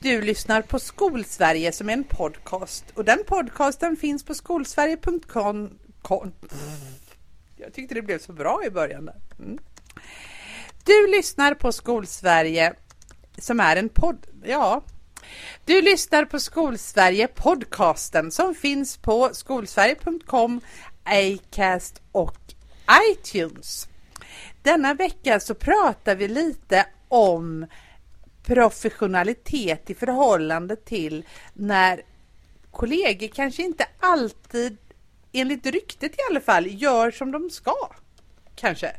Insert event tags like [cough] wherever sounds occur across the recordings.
Du lyssnar på Skolsverige som är en podcast och den podcasten finns på skolsverige.com. Jag tyckte det blev så bra i början där. Mm. Du lyssnar på Skolsverige som är en podd. Ja, du lyssnar på Skolsverige podcasten som finns på skolsverige.com, Acast och iTunes. Denna vecka så pratar vi lite om professionalitet i förhållande till när kollegor kanske inte alltid, enligt ryktet i alla fall, gör som de ska. Kanske.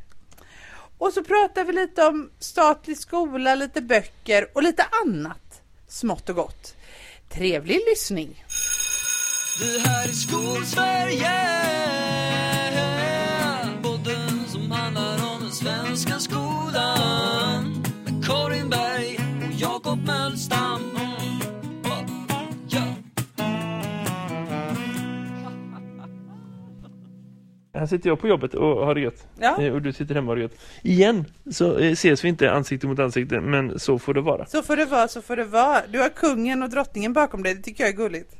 Och så pratar vi lite om statlig skola, lite böcker och lite annat smått och gott. Trevlig lyssning! Det här är Skolsverige Här sitter jag på jobbet och har det gött. Ja. Eh, Och du sitter hemma och har det gött. Igen så eh, ses vi inte ansikte mot ansikte, men så får det vara. Så får det vara, så får det vara. Du har kungen och drottningen bakom dig, det tycker jag är gulligt.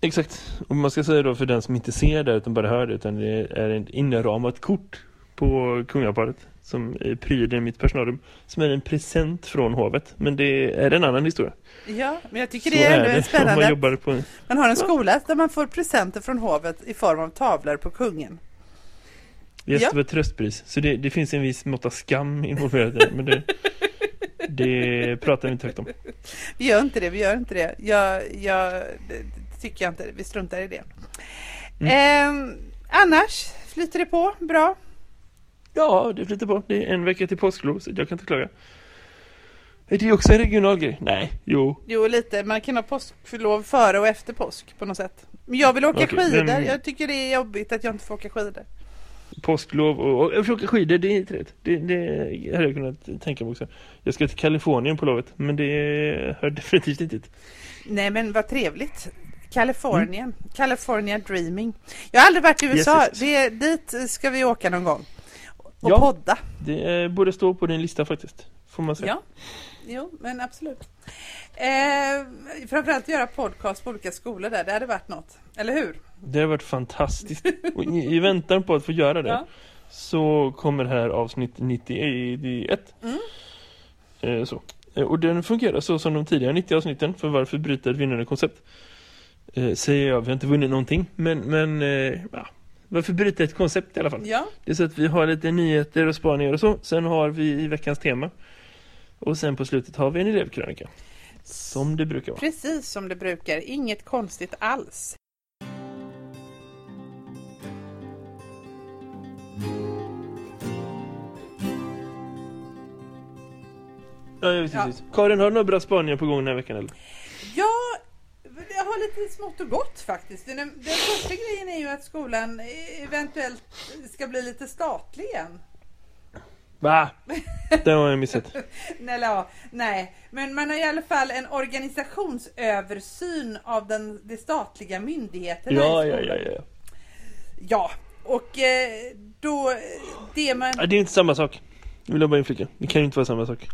Exakt. Och man ska säga då för den som inte ser det utan bara hör det, utan det är ett inramat kort på kungaparet som eh, pryder mitt personalrum, som är en present från hovet. Men det är en annan historia. Ja, men jag tycker Så det är ändå det spännande. man jobbar på. Man har en skola där man får presenter från hovet i form av tavlor på kungen. Yes, Ja. det var ett tröstpris. Så det, det finns en viss mått av skam involverad det, men det, det pratar vi inte högt om. Vi gör inte det, vi gör inte det. Jag, jag det, tycker jag inte. Vi struntar i det. Ehm, annars flyter det på bra. Ja, det flyter på. Det är en vecka till påsklov, så jag kan inte klaga. Är det också en regional grej? Nej, jo. Jo, lite. Man kan ha påsklov före och efter påsk på något sätt. Men jag vill åka Okej, skidor. men- Jag tycker det är jobbigt att jag inte får åka skidor. Påsklov och, och, och åka skidor, det är trevligt. Det, det hade jag kunnat tänka mig också. Jag ska till Kalifornien på lovet, men det hör definitivt inte hit. Nej, men vad trevligt. Kalifornien. California Dreaming. Jag har aldrig varit i USA. Yes, yes. Det, dit ska vi åka någon gång. Och Ja. podda. Det eh, borde stå på din lista faktiskt, får man säga. Ja, jo, men absolut. Eh, framförallt göra podcast på olika skolor där, det hade varit något. Eller hur? Det har varit fantastiskt. [laughs] Och i, i väntan på att få göra det Ja. så kommer här avsnitt 91. Mm. Eh, så. Eh, Och den fungerar så som de tidigare 90 avsnitten för varför bryta ett vinnande koncept. Eh, säger jag, vi har inte vunnit någonting men, men eh, ja, varför bryta ett koncept i alla fall. Ja, Det är så att vi har lite nyheter och spaningar och så. Sen har vi i veckans tema. Och sen på slutet har vi en elevkrönika. Som det brukar vara. precis som det brukar. Inget konstigt alls. Ja, ja, precis. Ja. Karin, har du några bra spaningar på gång den här veckan eller? Ja, jag har lite smått och gott faktiskt. Den, den första grejen är ju att skolan eventuellt ska bli lite statlig igen. Va? Det har jag missat. [laughs] Nej, ja, nej, men man har i alla fall en organisationsöversyn av den, de statliga myndigheterna Ja, i ja, skolan. ja, ja. Ja, och eh, då det man... ja. Det är inte samma sak. Jag vill bara inflika. Det kan ju inte vara samma sak.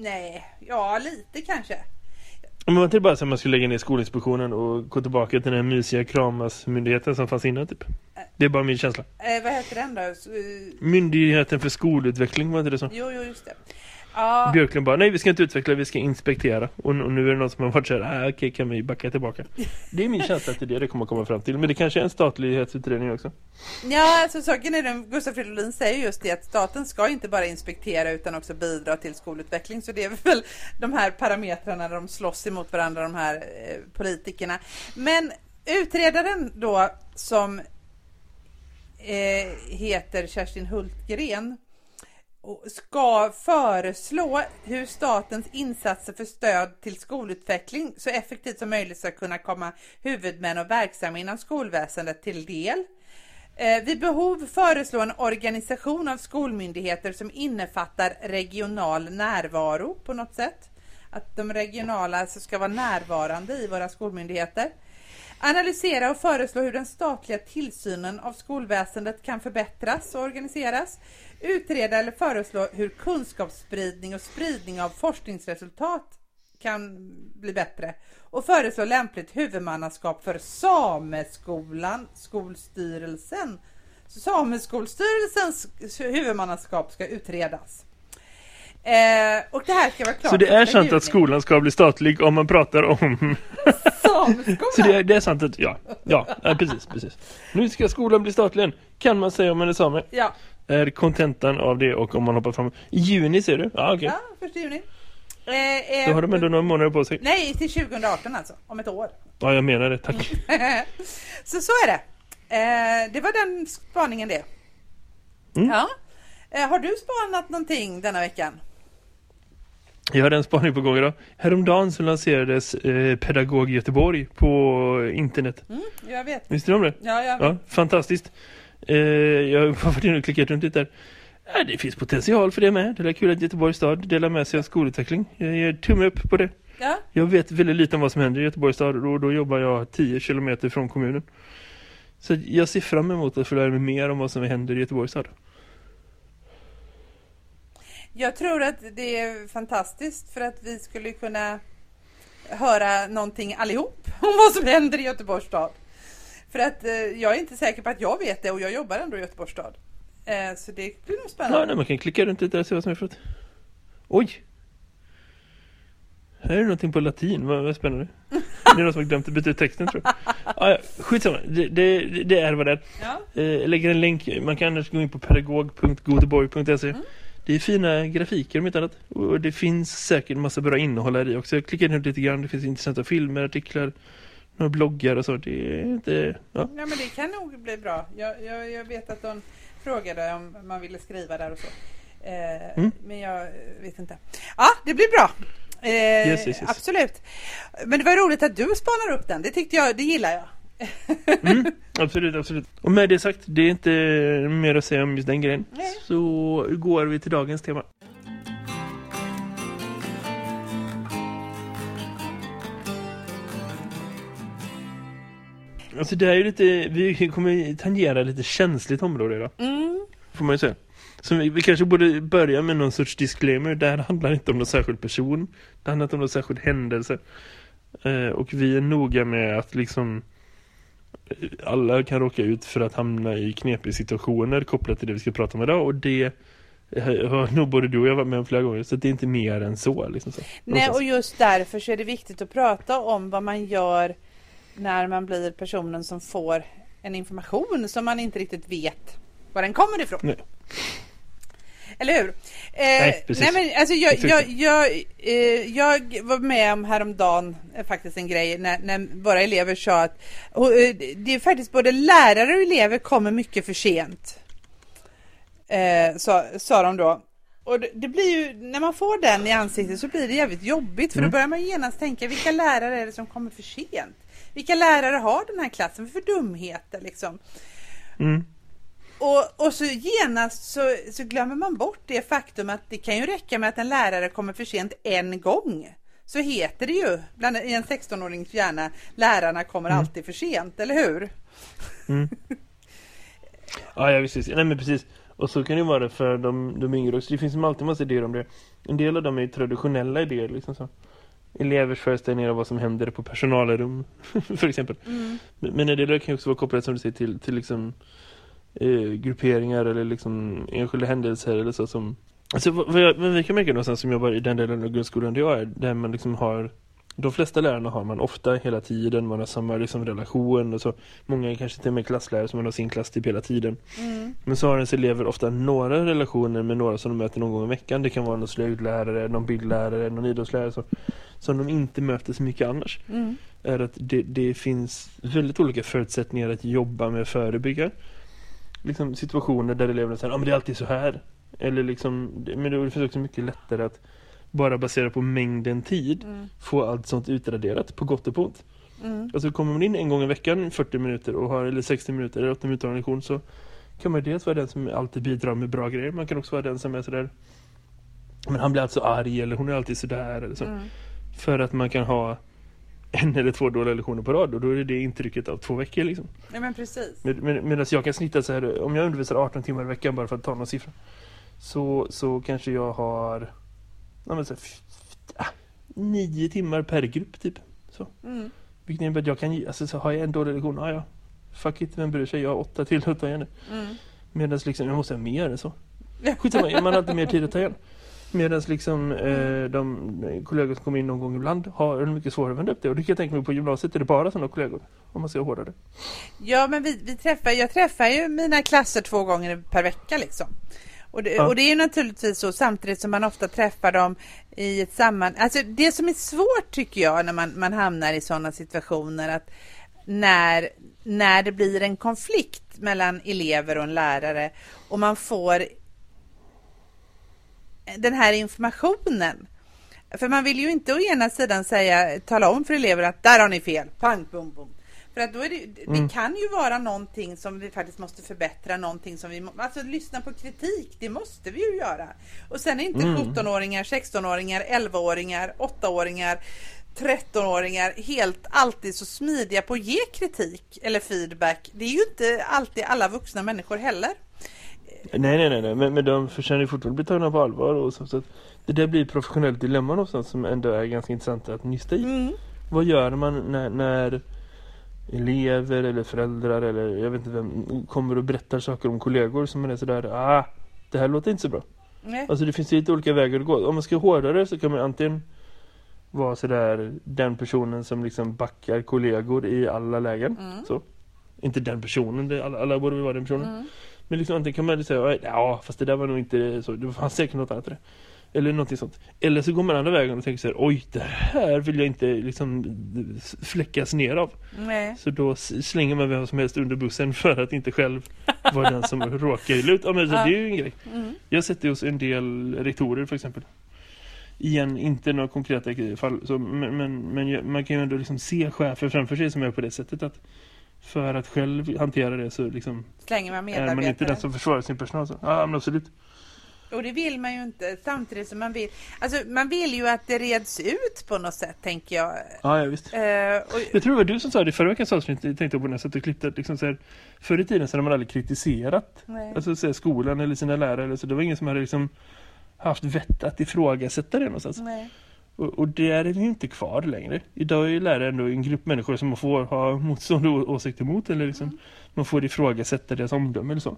Nej, ja lite kanske. Men var inte bara så att man skulle lägga ner Skolinspektionen och gå tillbaka till den mysiga kramasmyndigheten som fanns innan typ? Det är bara min känsla. Eh, vad heter den då? Eh, Myndigheten för skolutveckling, var inte det så? jo, jo, just det. Ja, Björklund bara, nej vi ska inte utveckla, vi ska inspektera. Och, och nu är det någon som har varit såhär, ah, okej kan vi backa tillbaka. [laughs] Det är min känsla att det är det det kommer komma fram till. Men det kanske är en statlighetsutredning också. ja alltså saken är den, Gustaf Fridolin säger just det att staten ska inte bara inspektera utan också bidra till skolutveckling. Så det är väl de här parametrarna där de slåss emot varandra, de här eh, politikerna. Men utredaren då som eh, heter Kerstin Hultgren och ska föreslå hur statens insatser för stöd till skolutveckling så effektivt som möjligt ska kunna komma huvudmän och verksamma inom skolväsendet till del. Eh, vid behov föreslå en organisation av skolmyndigheter som innefattar regional närvaro på något sätt. Att de regionala alltså ska vara närvarande i våra skolmyndigheter. Analysera och föreslå hur den statliga tillsynen av skolväsendet kan förbättras och organiseras. Utreda eller föreslå hur kunskapsspridning och spridning av forskningsresultat kan bli bättre och föreslår lämpligt huvudmannaskap för Sameskolan, Skolstyrelsen. Så Sameskolstyrelsens huvudmannaskap ska utredas. Eh, och det här ska vara klart Så det är sant juni. att skolan ska bli statlig om man pratar om... Sameskolan? Så det är, det är sant att, ja, ja, precis, precis. Nu ska skolan bli statlig. Kan man säga om man är same. Ja, Är kontentan av det och om man hoppar fram. I juni ser du? Ja, okej. ja, första juni. Eh, eh, Då har de ändå några månader på sig. Nej, till 2018 alltså, om ett år. Ja, jag menar det, tack. [laughs] så så är det. Eh, det var den spaningen det. Mm. Ja. Eh, har du spanat någonting denna veckan? Jag hade en spaning på gång idag. Häromdagen så lanserades eh, Pedagog Göteborg på internet. Mm, jag vet. Visste du om det? Ja, jag vet. Ja, fantastiskt. Eh, jag har varit inne och klickat runt lite där. Ja, det finns potential för det med. Det är kul att Göteborgs stad delar med sig av skolutveckling. Jag ger tumme upp på det. Ja. Jag vet väldigt lite om vad som händer i Göteborgs stad och då jobbar jag 10 kilometer från kommunen. Så jag ser fram emot att få lära mig mer om vad som händer i Göteborgs stad. Jag tror att det är fantastiskt för att vi skulle kunna höra någonting allihop om vad som händer i Göteborgs stad. För att eh, jag är inte säker på att jag vet det och jag jobbar ändå i Göteborgs stad. Eh, så det blir nog Ja, spännande. nej, man kan klicka runt lite där och se vad som är för något. Oj! Här är det någonting på latin, vad, vad spännande. Det är någon som har glömt att byta ut texten tror jag. Ah, ja, skitsamma, det, det, det är vad det är. Ja. Eh, lägger en länk, man kan annars gå in på pedagog.goteborg.se Mm. Det är fina grafiker om inte annat. Och det finns säkert massa bra innehåll här i också. Jag klickar runt lite grann, det finns intressanta filmer, artiklar, några bloggar och så. Det är inte... Ja. ja, men det kan nog bli bra. Jag, jag, jag vet att de frågade om man ville skriva där och så. Eh, Mm. Men jag vet inte. Ja, det blir bra. Eh, Yes, yes, yes. Absolut. Men det var roligt att du spanar upp den. Det tyckte jag, det gillar jag. [laughs] Mm, absolut, absolut. Och med det sagt, det är inte mer att säga om just den grejen. Nej. Så går vi till dagens tema. [laughs] Alltså det är ju lite, vi kommer tangera lite känsligt område idag, Mm. får man ju säga. Så vi, vi kanske borde börja med någon sorts disclaimer. Det här handlar inte om någon särskild person. Det handlar inte om någon särskild händelse. Eh, och vi är noga med att liksom eh, alla kan råka ut för att hamna i knepiga situationer kopplat till det vi ska prata om idag. Och det eh, har nog både du och jag varit med om flera gånger. Så det är inte mer än så. Liksom så. Nej, och just därför så är det viktigt att prata om vad man gör när man blir personen som får en information som man inte riktigt vet var den kommer ifrån. Nej. Eller hur? Eh, Nej, precis. men alltså jag, jag, jag, eh, jag var med om häromdagen eh, faktiskt en grej när, när våra elever sa att och, eh, det är faktiskt både lärare och elever kommer mycket för sent. Eh, sa, sa de då. Och det, det blir ju, när man får den i ansiktet så blir det jävligt jobbigt för Mm. då börjar man genast tänka vilka lärare är det som kommer för sent? Vilka lärare har den här klassen för dumheter liksom? Mm. Och, och så genast så, så glömmer man bort det faktum att det kan ju räcka med att en lärare kommer för sent en gång. Så heter det ju bland, i en 16-årings hjärna, lärarna kommer Mm. alltid för sent, eller hur? [laughs] Ja, ja visst, visst. Nej men precis. Och så kan det vara för de, de yngre också. Det finns ju alltid en massa idéer om det. En del av dem är traditionella idéer liksom så. Elevers föreställningar av vad som händer på personalrum [laughs] för exempel. Mm. Men men en del kan ju också vara kopplat som du säger till, till liksom eh, grupperingar eller liksom enskilda händelser eller så som Alltså vad, jag, vad vi kan märka någonstans som jobbar i den delen av grundskolan det är där man liksom har de flesta lärarna har man ofta hela tiden, man har samma liksom relation och så. Många kanske till och med klasslärare som man har sin klass typ hela tiden. Mm. Men så har ens elever ofta några relationer med några som de möter någon gång i veckan. Det kan vara någon slöjdlärare, någon bildlärare, någon idrottslärare så, som de inte möter så mycket annars. Mm. Är att det, det finns väldigt olika förutsättningar att jobba med förebygga. Liksom situationer där eleverna säger, ja ah, men det är alltid så här. Eller liksom, men det finns också mycket lättare att bara basera på mängden tid Mm. få allt sånt utraderat på gott och på ont. Mm. Alltså kommer man in en gång i veckan 40 minuter och har eller 60 minuter eller 80 minuter av en lektion så kan man dels vara den som alltid bidrar med bra grejer. Man kan också vara den som är sådär men han blir alltså arg eller hon är alltid sådär eller så. Mm. För att man kan ha en eller två dåliga lektioner på rad och då är det det intrycket av två veckor liksom. Ja men precis. Med, med, medan jag kan snitta så här, om jag undervisar 18 timmar i veckan bara för att ta någon siffra. Så, så kanske jag har ja, men så här, ah, nio timmar per grupp typ. Så. Mm. Vilket innebär att jag kan alltså så har jag en dålig lektion, ja ja. Fuck it, vem bryr sig? Jag har åtta till att ta igen det. Mm. Medan liksom, jag måste ha mer än så. Skitsamma, [laughs] man har alltid mer tid att ta igen. Medan liksom eh, de kollegor som kommer in någon gång ibland har en mycket svårare att vända upp det. Och det kan jag tänka mig på gymnasiet är det bara sådana kollegor. Om man ska hårdare. Ja, men vi, vi träffar, jag träffar ju mina klasser två gånger per vecka liksom. Och det, Ja. och det är ju naturligtvis så samtidigt som man ofta träffar dem i ett samman... Alltså det som är svårt tycker jag när man, man hamnar i sådana situationer att när, när det blir en konflikt mellan elever och en lärare och man får den här informationen. För man vill ju inte å ena sidan säga, tala om för elever att där har ni fel, pang, bom, bom. För att då är det, det Mm. kan ju vara någonting som vi faktiskt måste förbättra, någonting som vi alltså lyssna på kritik, det måste vi ju göra. Och sen är inte Mm. 17-åringar, 16-åringar, 11-åringar, 8-åringar, 13-åringar helt alltid så smidiga på att ge kritik eller feedback. Det är ju inte alltid alla vuxna människor heller. Nej, nej, nej, nej. Men, men de förtjänar ju fortfarande bli tagna på allvar. Och så, så att det där blir ett professionellt dilemma någonstans som ändå är ganska intressant att nysta i. Mm. Vad gör man när, när elever eller föräldrar eller jag vet inte vem kommer och berättar saker om kollegor som är sådär, ah, det här låter inte så bra. Nej. Alltså det finns lite olika vägar att gå. Om man ska hårdare så kan man antingen vara sådär den personen som liksom backar kollegor i alla lägen. Mm. Så. Inte den personen, det, alla, alla borde väl vara den personen. Mm. Men liksom antingen kan man säga, ja fast det där var nog inte så, det fanns säkert något annat det. Eller någonting sånt. Eller så går man andra vägen och tänker så här, oj det här vill jag inte liksom fläckas ner av. Nej. Så då slänger man vem som helst under bussen för att inte själv vara den som [laughs] råkar illa ut. Ja, men så Ja. Det är ju en grej. Mm. Jag har sett det hos en del rektorer för exempel. Igen, inte några konkreta fall. Så, men, men, men man kan ju ändå liksom se chefer framför sig som är på det sättet att för att själv hantera det så liksom Slänger man är medarbetare. man inte den som försvarar sin personal. Så, ja, men absolut. Och det vill man ju inte samtidigt som man vill. Alltså man vill ju att det reds ut på något sätt tänker jag. Ja, ja visst. Eh, och, Jag tror det var du som sa det i förra veckans avsnitt, jag tänkte på när jag satt och klippte, liksom så här, förr i tiden så hade man aldrig kritiserat nej. alltså, så här, skolan eller sina lärare, så det var ingen som hade liksom haft vett att ifrågasätta det någonstans. nej. Och, och det är ju inte kvar längre. Idag är ju lärare ändå en grupp människor som man får ha motstående åsikter mot eller liksom, man får ifrågasätta deras omdöme eller så.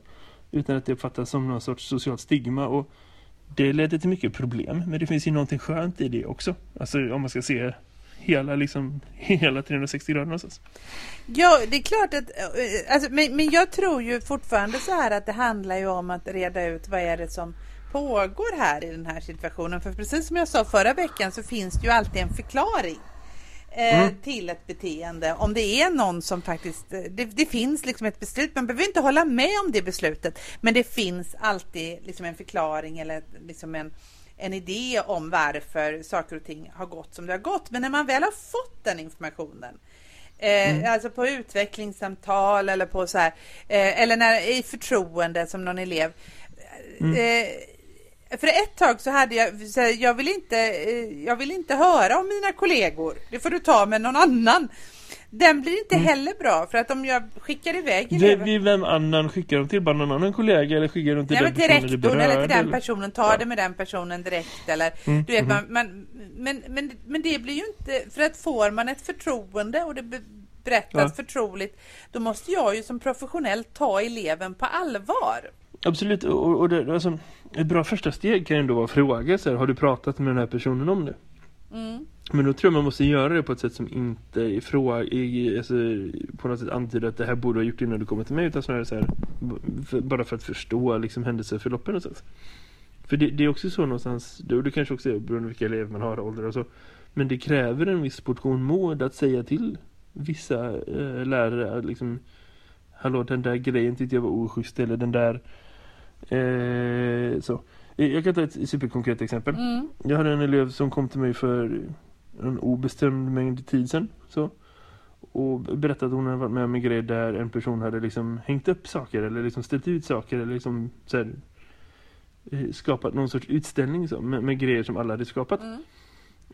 Utan att det uppfattas som någon sorts socialt stigma och det ledde till mycket problem. Men det finns ju någonting skönt i det också. Alltså om man ska se hela, liksom, [laughs] hela 360 grader någonstans. Ja, det är klart att, eh, alltså, men, men jag tror ju fortfarande så här att det handlar ju om att reda ut vad är det som pågår här i den här situationen. För precis som jag sa förra veckan så finns det ju alltid en förklaring Mm. till ett beteende. Om det är någon som faktiskt, eh, det, det finns liksom ett beslut, man behöver inte hålla med om det beslutet, men det finns alltid liksom en förklaring eller liksom en en idé om varför saker och ting har gått som det har gått. Men när man väl har fått den informationen Eh, Alltså på utvecklingssamtal eller på så här, eh, eller när, i förtroende som någon elev. Eh, för ett tag så hade jag, så här, jag vill inte, eh, jag vill inte höra om mina kollegor. Det får du ta med någon annan. Den blir inte heller bra för att om jag skickar iväg Det, elever. vi, vem annan skickar de till? Bara någon annan kollega eller skickar de till Nej, den till personen det rektorn berör? eller till den eller? personen, ta Ja. det med den personen direkt eller Mm, du vet mhm. man, man, men, men, men det blir ju inte, för att får man ett förtroende och det be- berättas Ja. förtroligt då måste jag ju som professionell ta eleven på allvar. Absolut, och, och det, alltså, ett bra första steg kan ju ändå vara att fråga så här, har du pratat med den här personen om det? Mm. Men då tror jag man måste göra det på ett sätt som inte är frå- i- alltså, på något sätt antyder att det här borde ha gjort innan du kommer till mig utan snarare så här, för, bara för att förstå liksom händelseförloppen någonstans. För det, det är också så någonstans, och det kanske också är beroende på vilka elever man har, ålder och så. Men det kräver en viss portion mod att säga till vissa eh, lärare att liksom Hallå den där grejen tyckte jag var oschysst eller den där eh, så. Jag kan ta ett superkonkret exempel. Mm. Jag hade en elev som kom till mig för en obestämd mängd tid sedan. Så, och berättade att hon hade varit med om en grej där en person hade liksom hängt upp saker eller liksom ställt ut saker eller liksom så här, eh, skapat någon sorts utställning så, med, med grejer som alla hade skapat. Mm.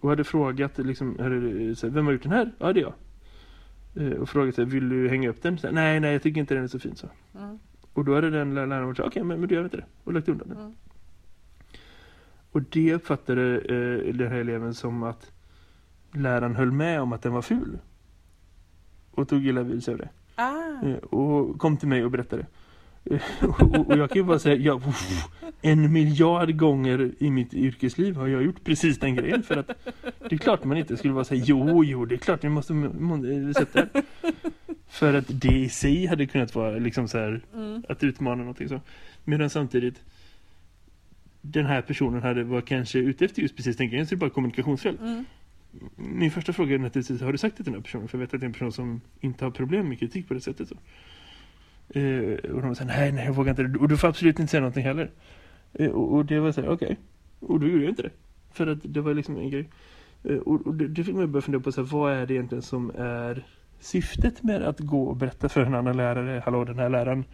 Och hade frågat liksom, hade, så här, vem har gjort den här? Ja det är jag. Eh, Och frågat så här, vill du hänga upp den? Så nej, nej jag tycker inte den är så fin så. Mm. Och då hade den lä- läraren varit så okej men, men du gör inte det. Och lagt undan den. Mm. Och det uppfattade eh, den här eleven som att läraren höll med om att den var ful. Och tog illa vid sig av det. Ah. Eh, Och kom till mig och berättade. [laughs] Och, och jag kan ju bara säga, ja, uff, [laughs] [laughs] en miljard gånger i mitt yrkesliv har jag gjort precis den grejen. För att det är klart man inte skulle vara säga, jo, jo, det är klart ni måste må- sätta. För att det i sig hade kunnat vara liksom så här, Mm. att utmana någonting så. Medan samtidigt den här personen hade var kanske ute efter just precis den grejen, så det är bara kommunikationsfel. Mm. Min första fråga är naturligtvis, har du sagt det till den här personen? För jag vet att det är en person som inte har problem med kritik på det sättet. Så. Eh, och de sa, nej, nej, jag vågar inte. Och du får absolut inte säga någonting heller. Eh, och, och det var så här, okej. Och då gjorde jag inte det. För att det var liksom en grej. Eh, och och det, det fick mig börja fundera på, så här, vad är det egentligen som är syftet med att gå och berätta för en annan lärare, hallå den här läraren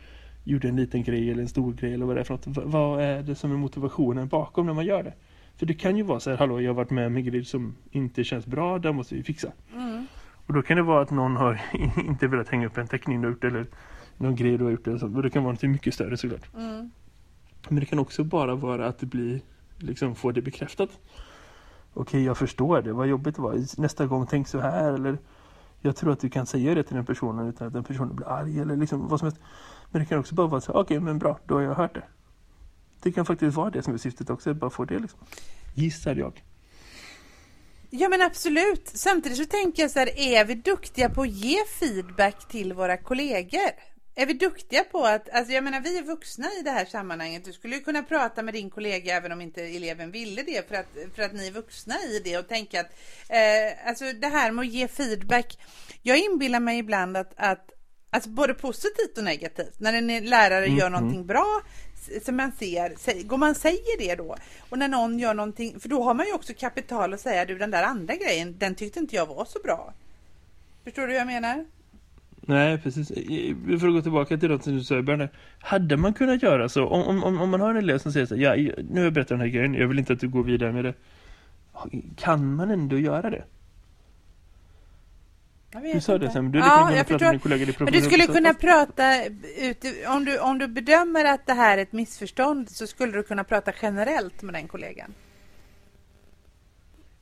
gjorde en liten grej eller en stor grej eller vad det är för något. Va- vad är det som är motivationen bakom när man gör det? För det kan ju vara så här, hallå jag har varit med om en grej som inte känns bra, där måste vi fixa. Mm. Och då kan det vara att någon har [laughs] inte velat hänga upp en teckning du har gjort eller någon grej du har gjort. Eller så. Och det kan vara något mycket större såklart. Mm. Men det kan också bara vara att det blir, liksom få det bekräftat. Okej, jag förstår det. Vad jobbigt det var. Nästa gång tänk så här. Eller jag tror att du kan säga det till den personen utan att den personen blir arg. Eller liksom vad som helst. Men det kan också bara vara så okej men bra, då har jag hört det. Det kan faktiskt vara det som är syftet också, bara få det liksom. Gissar jag. Ja men absolut. Samtidigt så tänker jag så här, är vi duktiga på att ge feedback till våra kollegor? Är vi duktiga på att, alltså jag menar vi är vuxna i det här sammanhanget. Du skulle ju kunna prata med din kollega även om inte eleven ville det för att, för att ni är vuxna i det och tänka att, eh, alltså det här med att ge feedback. Jag inbillar mig ibland att, att Alltså både positivt och negativt. När en lärare gör Mhm. någonting bra som man ser, går man säger det då? Och när någon gör någonting, för då har man ju också kapital att säga du den där andra grejen, den tyckte inte jag var så bra. Förstår du vad jag menar? Nej, precis. Vi får gå tillbaka till något som du sa i början. Hade man kunnat göra så, om, om, om man har en elev som säger så här, ja, nu har jag berättat den här grejen, jag vill inte att du går vidare med det. Kan man ändå göra det? Du sa det sen, du ja, kan jag med förstår. din kollega Men du skulle kunna processet. prata, ut, om, du, om du bedömer att det här är ett missförstånd så skulle du kunna prata generellt med den kollegan.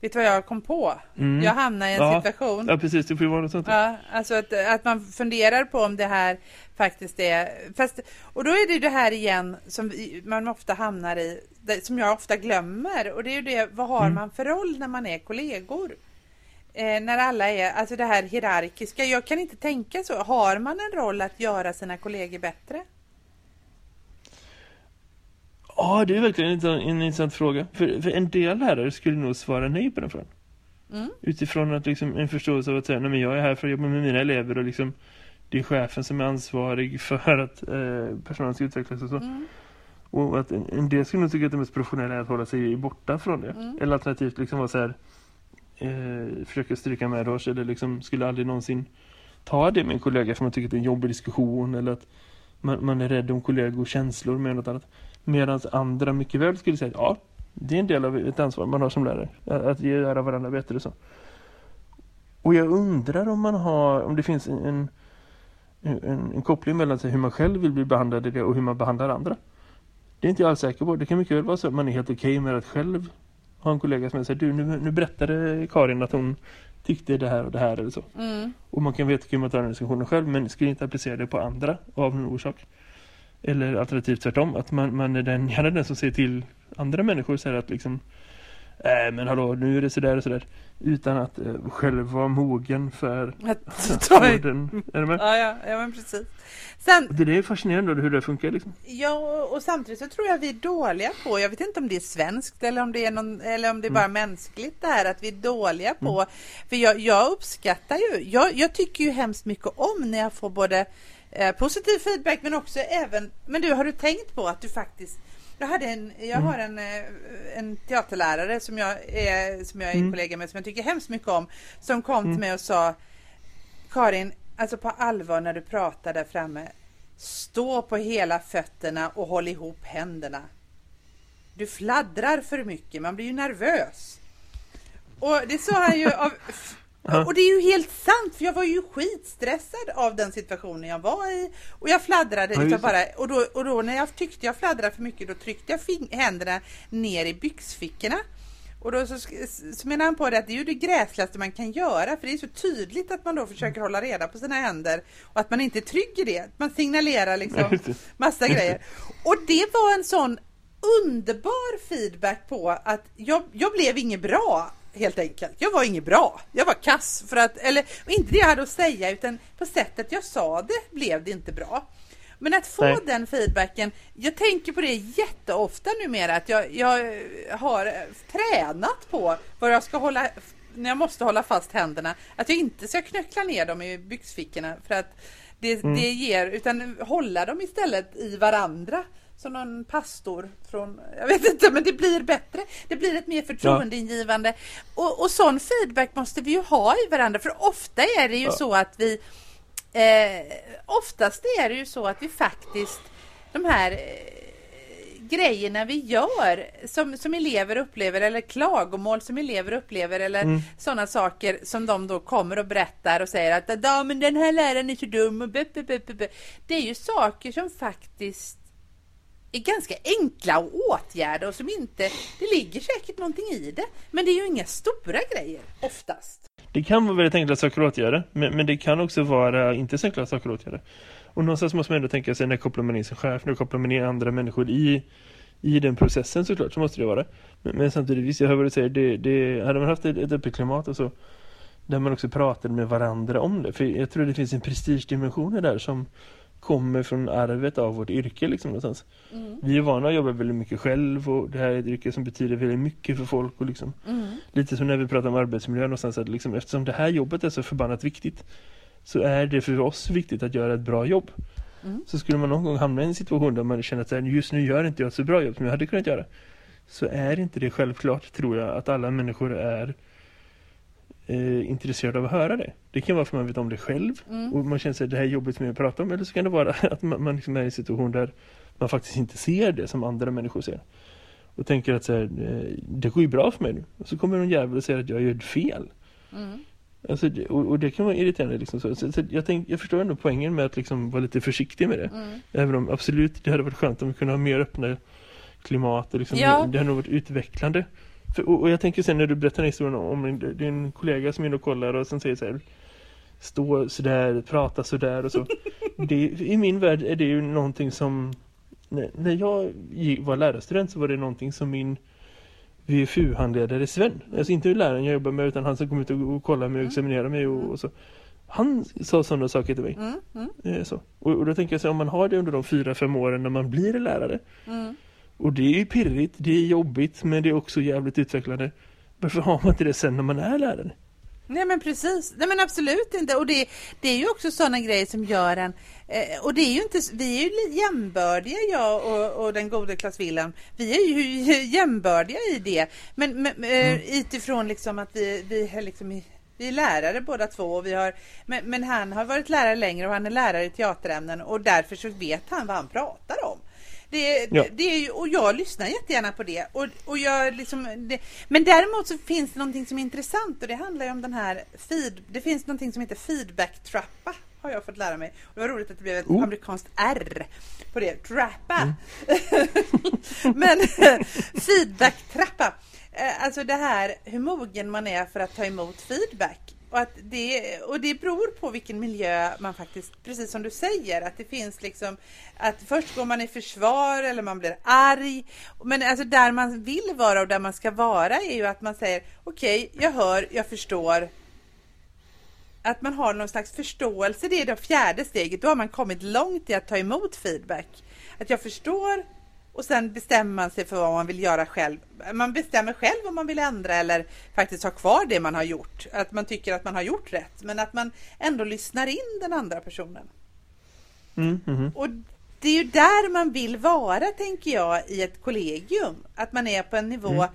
Vet du vad jag kom på? Mm. Jag hamnade i en Ja. situation. Ja, precis, det får ju vara något sånt. Ja, alltså att, att man funderar på om det här faktiskt är... Fast, och då är det ju det här igen som man ofta hamnar i, som jag ofta glömmer. Och det är ju det, vad har Mm. man för roll när man är kollegor? Eh, när alla är, alltså det här hierarkiska. Jag kan inte tänka så. Har man en roll att göra sina kollegor bättre? Ja, det är verkligen en en intressant fråga. För, för en del lärare skulle nog svara nej på den frågan. Mm. Utifrån att liksom, en förståelse av att säga, nej men jag är här för att jobba med mina elever och liksom det är chefen som är ansvarig för att eh, personalen ska utvecklas och så. Mm. Och att en, en del skulle nog tycka att det mest professionella är att hålla sig borta från det. Mm. Eller alternativt liksom vara så här eh, försöka stryka med oss eller liksom skulle aldrig någonsin ta det med en kollega för man tycker att det är en jobbig diskussion eller att man, man är rädd om kollegors känslor med något annat. Medan andra mycket väl skulle säga ja, det är en del av ett ansvar man har som lärare. Att, göra varandra bättre och så. Och jag undrar om man har, om det finns en, en, en, koppling mellan sig hur man själv vill bli behandlad i det och hur man behandlar andra. Det är inte jag alls säker på. Det kan mycket väl vara så att man är helt okej med att själv ha en kollega som säger du nu, nu berättade Karin att hon tyckte det här och det här eller så. Mm. Och man kan veta hur man tar den diskussionen själv men skulle inte applicera det på andra av någon orsak. Eller alternativt tvärtom, att man, man är den, [laughs] gärna den som säger till andra människor så här att liksom äh, men hallå, nu är det sådär och sådär. Utan att eh, själv vara mogen för [laughs] Att [laughs] ta i- den. Är du med? Ja, ja, ja, men precis. Sen, Och Det är fascinerande hur det funkar liksom. Ja, och samtidigt så tror jag vi är dåliga på, jag vet inte om det är svenskt eller om det är, någon, eller om det är bara mänskligt det här att vi är dåliga på, för jag, jag uppskattar ju, jag, jag tycker ju hemskt mycket om när jag får både eh, positiv feedback men också även, men du har du tänkt på att du faktiskt jag, hade en, jag har en, eh, en teaterlärare som jag är, som jag är Mm. kollega med som jag tycker hemskt mycket om som kom till mig och sa Karin, alltså på allvar när du pratar där framme Stå på hela fötterna och håll ihop händerna. Du fladdrar för mycket, man blir ju nervös. Och det sa han ju av... Ja. Och det är ju helt sant, för jag var ju skitstressad av den situationen jag var i. Och jag fladdrade Ja, bara... Och då, och då när jag tyckte jag fladdrade för mycket, då tryckte jag fing- händerna ner i byxfickorna. Och då så, så menar han på det att det är ju det gräsligaste man kan göra för det är så tydligt att man då försöker hålla reda på sina händer och att man inte är trygg i det. Man signalerar liksom massa grejer. Och det var en sån underbar feedback på att jag, jag blev inget bra helt enkelt. Jag var inget bra. Jag var kass för att, eller inte det jag hade att säga utan på sättet jag sa det blev det inte bra. Men att få Nej. den feedbacken, jag tänker på det jätteofta numera att jag, jag har tränat på vad jag ska hålla, när jag måste hålla fast händerna, att jag inte ska knöckla ner dem i byxfickorna för att det, mm. det ger, utan hålla dem istället i varandra som någon pastor från, jag vet inte, men det blir bättre. Det blir ett mer förtroendeingivande. Ja. Och, och sån feedback måste vi ju ha i varandra, för ofta är det ju ja. så att vi eh, oftast är det ju så att vi faktiskt de här eh, grejerna vi gör som, som elever upplever eller klagomål som elever upplever eller mm. sådana saker som de då kommer och berättar och säger att men den här läraren är så dum och be, be, be, Det är ju saker som faktiskt är ganska enkla att åtgärda och som inte, det ligger säkert någonting i det, men det är ju inga stora grejer oftast. Det kan vara väldigt enkla saker att åtgärda, men, men det kan också vara inte så enkla saker att åtgärda. Och någonstans måste man ändå tänka sig när kopplar man in sin chef, när kopplar man in andra människor i, i den processen såklart, så måste det vara. Men, men samtidigt, visst jag hör vad du säger, det, det, hade man haft ett, ett öppet klimat och så, där man också pratade med varandra om det. För jag tror det finns en prestigedimension där som kommer från arvet av vårt yrke liksom någonstans. Mm. Vi är vana att jobba väldigt mycket själv och det här är ett yrke som betyder väldigt mycket för folk och liksom mm. lite som när vi pratar om arbetsmiljö någonstans att liksom, eftersom det här jobbet är så förbannat viktigt så är det för oss viktigt att göra ett bra jobb. Mm. Så skulle man någon gång hamna i en situation där man känner att just nu gör inte jag ett så bra jobb som jag hade kunnat göra så är inte det självklart tror jag att alla människor är eh, intresserad av att höra det. Det kan vara för att man vet om det själv mm. och man känner sig det här är jobbigt som jag pratar om eller så kan det vara [laughs] att man, man liksom är i en situation där man faktiskt inte ser det som andra människor ser. Och tänker att så här, eh, det går ju bra för mig nu. Och så kommer någon jävel och säger att jag gör fel. Mm. Alltså, och, och, det kan vara irriterande. Liksom så. Så, så jag, tänk, jag förstår ändå poängen med att liksom vara lite försiktig med det. Mm. Även om absolut det hade varit skönt om vi kunde ha mer öppna klimat. Och liksom, ja. Det hade nog varit utvecklande. För, och, jag tänker sen när du berättar historien om din, kollega som är inne och kollar och sen säger så här stå sådär, prata sådär och så. [laughs] det, I min värld är det ju någonting som när, när jag var lärarstudent så var det någonting som min VFU-handledare Sven, alltså inte läraren jag jobbar med utan han som kom ut och, och kollade mig och mm. examinerade mig och, och så. Han sa sådana saker till mig. Mm, mm. Eh, så. Och, och, då tänker jag så om man har det under de fyra, fem åren när man blir lärare mm. Och det är pirrigt, det är jobbigt men det är också jävligt utvecklande. Varför har man inte det sen när man är lärare? Nej men precis, nej men absolut inte och det, det är ju också sådana grejer som gör en eh, och det är ju inte, vi är ju jämbördiga jag och, och den gode Klas Wilhelm, vi är ju [laughs] jämbördiga i det men, men eh, mm. utifrån liksom att vi, vi är liksom vi är lärare båda två och vi har, men, men han har varit lärare längre och han är lärare i teaterämnen och därför så vet han vad han pratar om. Det, ja. det, är ju, och jag lyssnar jättegärna på det. Och, och jag liksom, det. Men däremot så finns det någonting som är intressant och det handlar ju om den här feed, det finns någonting som heter feedback-trappa har jag fått lära mig. Och det var roligt att det blev ett oh. amerikanskt R på det. Trappa. Mm. [laughs] Men [laughs] feedback-trappa. Eh, alltså det här hur mogen man är för att ta emot feedback. Och, att det, och det beror på vilken miljö man faktiskt, precis som du säger, att det finns liksom att först går man i försvar eller man blir arg. Men alltså där man vill vara och där man ska vara är ju att man säger okej, okay, jag hör, jag förstår. Att man har någon slags förståelse, det är det fjärde steget. Då har man kommit långt i att ta emot feedback. Att jag förstår, och sen bestämmer man sig för vad man vill göra själv. Man bestämmer själv om man vill ändra eller faktiskt ha kvar det man har gjort. Att man tycker att man har gjort rätt. Men att man ändå lyssnar in den andra personen. Mm, mm. Och det är ju där man vill vara, tänker jag, i ett kollegium. Att man är på en nivå mm.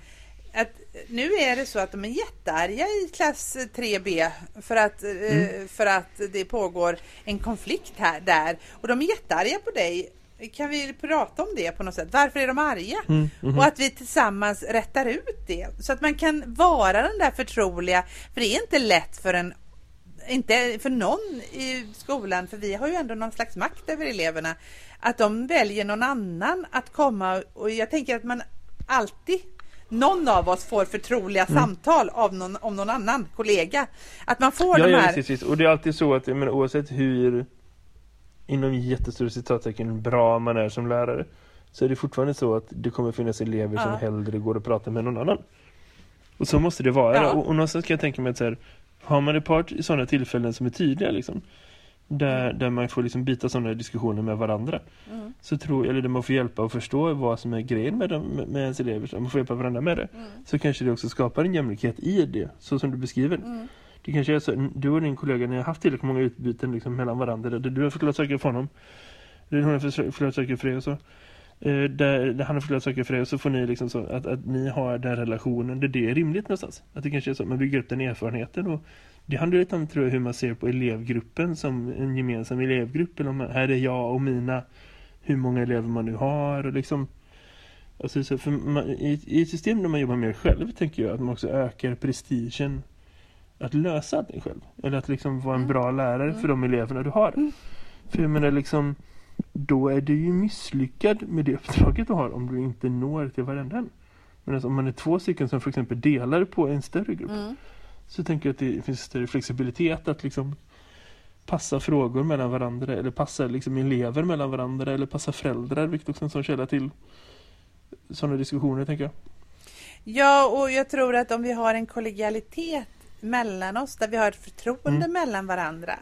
att nu är det så att de är jättearga i klass 3B för att, eh, mm. för att det pågår en konflikt här där. Och de är jättearga på dig kan vi prata om det på något sätt? Varför är de arga? Mm, mm. Och att vi tillsammans rättar ut det. Så att man kan vara den där förtroliga. För det är inte lätt för en inte för någon i skolan, för vi har ju ändå någon slags makt över eleverna, att de väljer någon annan att komma och jag tänker att man alltid någon av oss får förtroliga samtal av någon, om någon annan kollega. Att man får Ja, de ja här... precis, precis. Och det är alltid så att menar, oavsett hur inom jättestora citattecken bra man är som lärare så är det fortfarande så att det kommer finnas elever som Ja. hellre går och pratar med någon annan. Och så måste det vara. Ja. Och, och någonstans kan jag tänka mig att så här, har man ett par sådana tillfällen som är tydliga liksom, där, där man får liksom byta sådana diskussioner med varandra Mm. så tror, eller där man får hjälpa att förstå vad som är grejen med, dem, med ens elever så man får hjälpa varandra med det Mm. så kanske det också skapar en jämlikhet i det så som du beskriver Mm det kanske är så, du och din kollega, ni har haft tillräckligt många utbyten liksom, mellan varandra. Där du har förklarat saker för honom. Eller hon har förklarat saker för dig och så. Eh, där, där han har förklarat saker för dig och så får ni liksom så att, att ni har den relationen. Det, det är rimligt någonstans. Att det kanske är så att man bygger upp den erfarenheten. Och det handlar lite om tror jag, hur man ser på elevgruppen som en gemensam elevgrupp. Eller om här är jag och mina, hur många elever man nu har. Och liksom, alltså, så för man, i, I ett system där man jobbar mer själv tänker jag att man också ökar prestigen att lösa allting själv. Eller att liksom vara en Mm. bra lärare för de eleverna du har. För jag menar liksom, då är du ju misslyckad med det uppdraget du har om du inte når till varenda en. Men alltså, om man är två stycken som för exempel delar på en större grupp Mm. så tänker jag att det finns större flexibilitet att liksom passa frågor mellan varandra eller passa liksom elever mellan varandra eller passa föräldrar vilket också är en sån källa till sådana diskussioner tänker jag. Ja, och jag tror att om vi har en kollegialitet mellan oss, där vi har ett förtroende Mm. mellan varandra,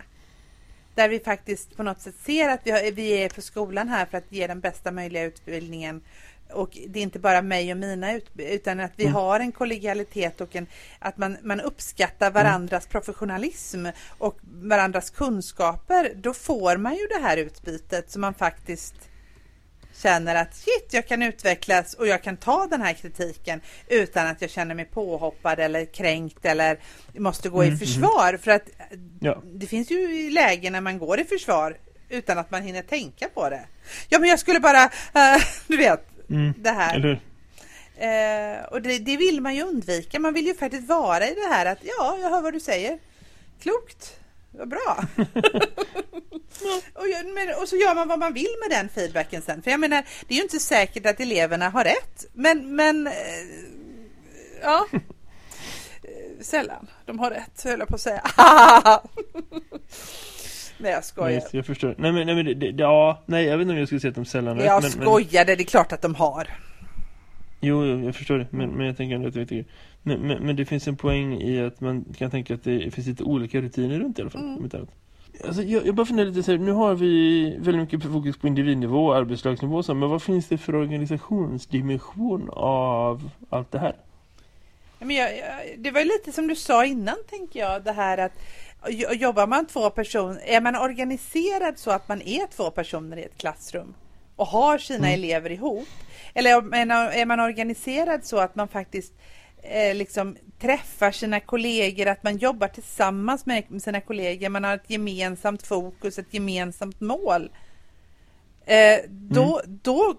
där vi faktiskt på något sätt ser att vi, har, vi är på skolan här för att ge den bästa möjliga utbildningen och det är inte bara mig och mina ut, utan att vi Mm. har en kollegialitet och en, att man, man uppskattar Mm. varandras professionalism och varandras kunskaper, då får man ju det här utbytet som man faktiskt känner att shit, jag kan utvecklas och jag kan ta den här kritiken utan att jag känner mig påhoppad eller kränkt eller måste gå Mm, i försvar. För att Ja. det finns ju lägen när man går i försvar utan att man hinner tänka på det. Ja, men jag skulle bara, eh, [laughs] du vet, Mm. det här. Eh, och det, det vill man ju undvika. Man vill ju faktiskt vara i det här att ja, jag hör vad du säger. Klokt. Vad bra. [laughs] och, men, och så gör man vad man vill med den feedbacken sen. För jag menar, det är ju inte säkert att eleverna har rätt. Men, men eh, ja. Eh, Sällan de har rätt, höll jag på att säga. [laughs] Nej, jag Nej, skojar. just, jag förstår. Nej men, nej, men det, det, ja, nej jag vet inte om jag skulle säga att de sällan Jag men, men, skojade, det är klart att de har. Jo, jag förstår det. Men, men jag tänker ändå att det är viktigt. Men, men, men det finns en poäng i att man kan tänka att det finns lite olika rutiner runt i alla fall. Mm. Alltså, jag, jag bara funderar lite så här, nu har vi väldigt mycket fokus på individnivå och arbetslagsnivå så, men vad finns det för organisationsdimension av allt det här? Men jag, jag, det var lite som du sa innan, tänker jag, det här att jo- jobbar man två personer, är man organiserad så att man är två personer i ett klassrum och har sina Mm. elever ihop? Eller om- är man- organiserad så att man faktiskt eh, liksom träffar sina kollegor, att man jobbar tillsammans med sina kollegor, man har ett gemensamt fokus, ett gemensamt mål. Eh, då, då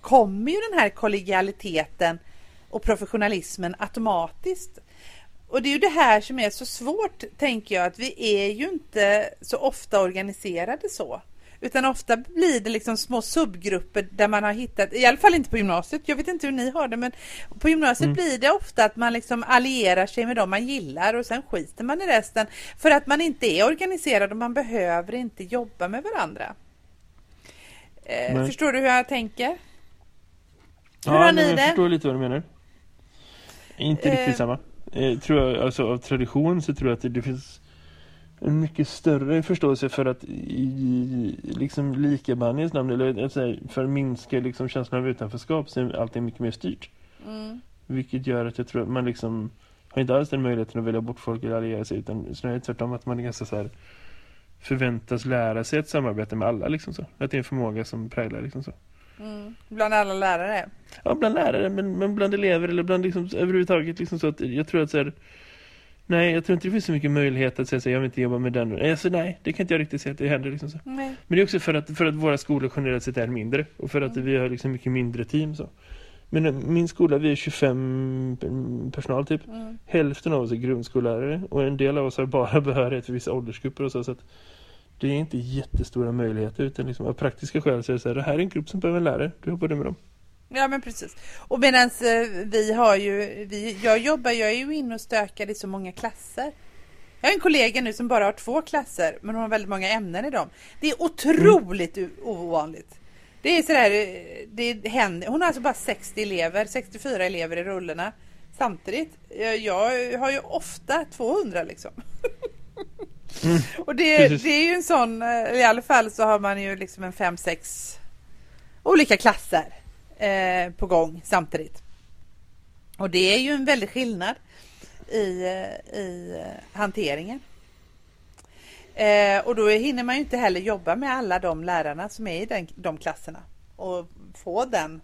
kommer ju den här kollegialiteten och professionalismen automatiskt. Och det är ju det här som är så svårt, tänker jag, att vi är ju inte så ofta organiserade så. Utan ofta blir det liksom små subgrupper där man har hittat, i alla fall inte på gymnasiet, jag vet inte hur ni har det, men på gymnasiet Mm. blir det ofta att man liksom allierar sig med dem man gillar och sen skiter man i resten för att man inte är organiserad och man behöver inte jobba med varandra. Eh, förstår du hur jag tänker? Hur ja, har ni jag det? förstår lite vad du menar. Inte Eh. riktigt samma. Eh, tror jag, alltså, av tradition så tror jag att det, det finns en mycket större förståelse för att i liksom likabehandlingens namn eller att säga, för att minska liksom känslan av utanförskap så är allting mycket mer styrt. Mm. Vilket gör att jag tror att man liksom har inte alls den möjligheten att välja bort folk eller alliera sig utan snarare tvärtom att man är ganska så här förväntas lära sig ett samarbete med alla liksom så. Att det är en förmåga som präglar liksom så. Mm. Bland alla lärare. Ja, bland lärare men, men bland elever eller bland liksom överhuvudtaget liksom så att jag tror att så här, Nej, jag tror inte det finns så mycket möjlighet att säga så jag vill inte jobba med den. Alltså, nej, det kan inte jag riktigt säga att det händer liksom så. Nej. Men det är också för att, för att våra skolor generellt sett är mindre och för att vi har liksom mycket mindre team så. Men eh, min skola, vi är 25 personal typ. Mm. Hälften av oss är grundskollärare och en del av oss har bara [laughs] behörighet för vissa åldersgrupper och så. så att det är inte jättestora möjligheter utan liksom av praktiska skäl så är det så här, det här är en grupp som behöver en lärare, du jobbar du med dem. Ja men precis. Och medan vi har ju, vi, jag jobbar, jag är ju inne och stökar i så många klasser. Jag har en kollega nu som bara har två klasser men hon har väldigt många ämnen i dem. Det är otroligt mm. ovanligt. Det är sådär, det händer, hon har alltså bara 60 elever, 64 elever i rullorna samtidigt. Jag har ju ofta 200 liksom. Mm. Och det, det, är ju en sån, i alla fall så har man ju liksom en 5-6 olika klasser eh, på gång samtidigt. Och det är ju en väldig skillnad i, eh, i eh, hanteringen. Eh, och då hinner man ju inte heller jobba med alla de lärarna som är i den, de klasserna och få den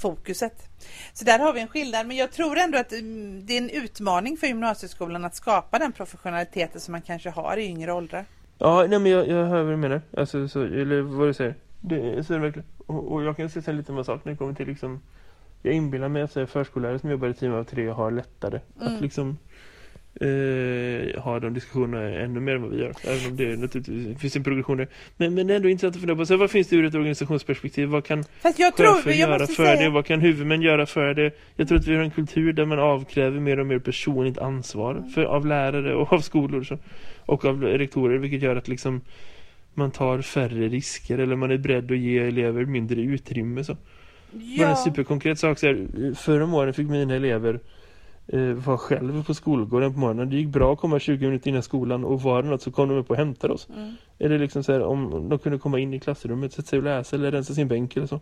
fokuset. Så där har vi en skillnad. Men jag tror ändå att mm, det är en utmaning för gymnasieskolan att skapa den professionaliteten som man kanske har i yngre åldrar. Ja, nej, men jag, jag hör vad du menar. Alltså, så, eller vad du säger. Det, så är det verkligen. Och, och jag kan säga lite med sak när det kommer till liksom jag inbillar mig att förskollärare som jobbar i team av tre har lättare mm. att liksom eh, ha de diskussionerna ännu mer än vad vi gör. Även om det naturligtvis finns en progression där. Men, men det är ändå intressant att fundera på. Så vad finns det ur ett organisationsperspektiv? Vad kan chefer göra för säga... det? Vad kan huvudmän göra för det? Jag tror att vi har en kultur där man avkräver mer och mer personligt ansvar för, av lärare och av skolor så, och av rektorer. Vilket gör att liksom man tar färre risker eller man är beredd att ge elever mindre utrymme. Så. Ja. Bara en superkonkret sak. Så här, förra året fick mina elever eh, vara själv på skolgården på morgonen. Det gick bra att komma 20 minuter innan skolan och var det något så kom de upp och hämtade oss. Mm. Eller liksom så här, om de kunde komma in i klassrummet, sätta sig och läsa eller rensa sin bänk eller så.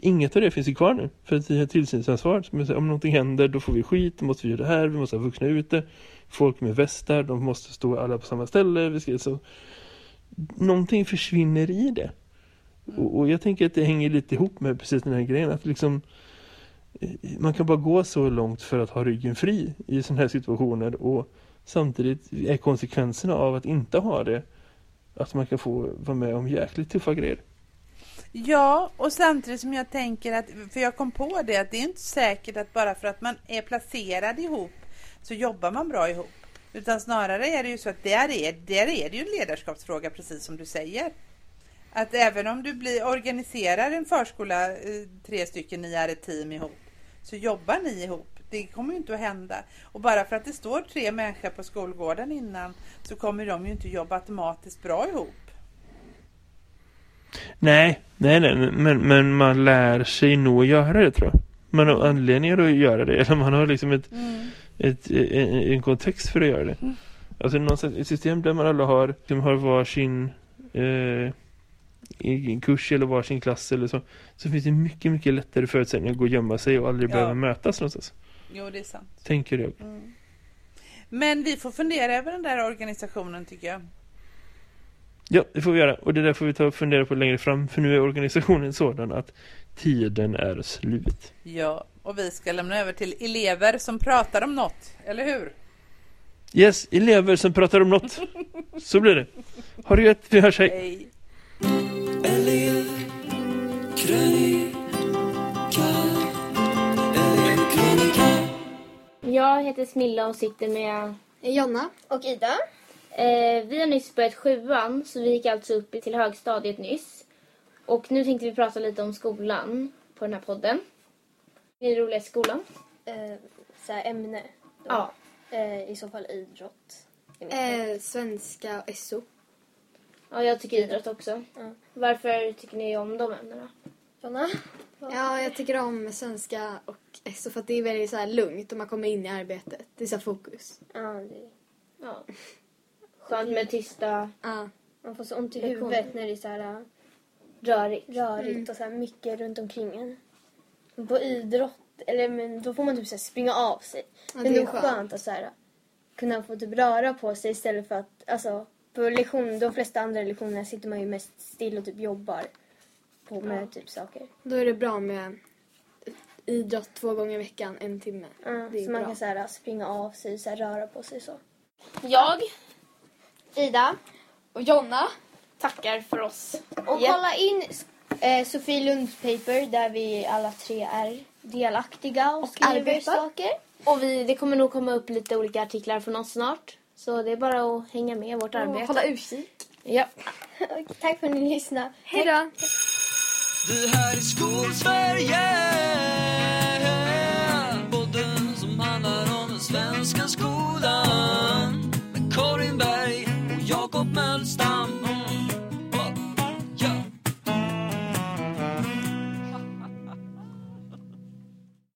Inget av det finns ju kvar nu för att vi har tillsynsansvar. Om någonting händer då får vi skit, då måste vi göra det här, vi måste ha vuxna ute. Folk med västar, de måste stå alla på samma ställe. Vi ska, så. Någonting försvinner i det. Och, och, jag tänker att det hänger lite ihop med precis den här grejen. Att liksom, eh, man kan bara gå så långt för att ha ryggen fri i sådana här situationer. Och samtidigt är konsekvenserna av att inte ha det att man kan få vara med om jäkligt tuffa grejer. Ja, och samtidigt som jag tänker att, för jag kom på det, att det är inte säkert att bara för att man är placerad ihop så jobbar man bra ihop. Utan snarare är det ju så att där är, där är det ju en ledarskapsfråga precis som du säger. Att även om du blir, organiserar en förskola, eh, tre stycken, ni är ett team ihop, så jobbar ni ihop. Det kommer ju inte att hända. Och bara för att det står tre människor på skolgården innan så kommer de ju inte jobba automatiskt bra ihop. Nej, nej, nej men, men man lär sig nog att göra det tror jag. Man har anledningar att göra det. Eller [laughs] man har liksom ett, mm. Ett, en, en, kontext för att göra det. Mm. Alltså någonstans, ett system där man alla har, som har varsin eh, kurs eller varsin klass eller så, så finns det mycket, mycket lättare förutsättningar att gå och gömma sig och aldrig ja. behöva mötas någonstans. Jo, det är sant. Tänker jag. Mm. Men vi får fundera över den där organisationen tycker jag. Ja, det får vi göra. Och det där får vi ta och fundera på längre fram. För nu är organisationen sådan att tiden är slut. Ja, och vi ska lämna över till elever som pratar om något, eller hur? Yes, elever som pratar om något. Så blir det. Ha det gött, vi hörs, hej. hej. Jag heter Smilla och sitter med Jonna och Ida. Eh, vi har nyss börjat sjuan, så vi gick alltså upp till högstadiet nyss. Och nu tänkte vi prata lite om skolan på den här podden. Är det roligast i skolan? Eh, så här ämne? Då. Ja. Eh, I så fall idrott. Eh, svenska och SO. Ja, jag tycker idrott också. Ja. Varför tycker ni om de ämnena? Jonna? Ja, jag tycker om svenska och SO för att det är väldigt så här lugnt och man kommer in i arbetet. Det är så fokus. Ja, det ja. Skönt med tysta... Ja. Man får så ont i huvudet när det är så här äh, rörigt, rörigt mm. och så här mycket runt omkring en. På idrott, eller men då får man typ så springa av sig. Ja, men det är skönt, skönt att så här, kunna få typ röra på sig istället för att, alltså på lektion, de flesta andra lektionerna sitter man ju mest still och typ jobbar på med ja. typ saker. Då är det bra med idrott två gånger i veckan, en timme. Ja, så man kan så här, springa av sig, så här, röra på sig så. Jag, Ida och Jonna tackar för oss. Och yep. kolla in eh, Sofie Lunds paper där vi alla tre är delaktiga och, och skriver arbetar. saker. Och vi, det kommer nog komma upp lite olika artiklar från oss snart. Så det är bara att hänga med i vårt arbete. Hålla utkik. Ja. [laughs] Tack för att ni lyssnade. Hej då. Det här är Skolsverige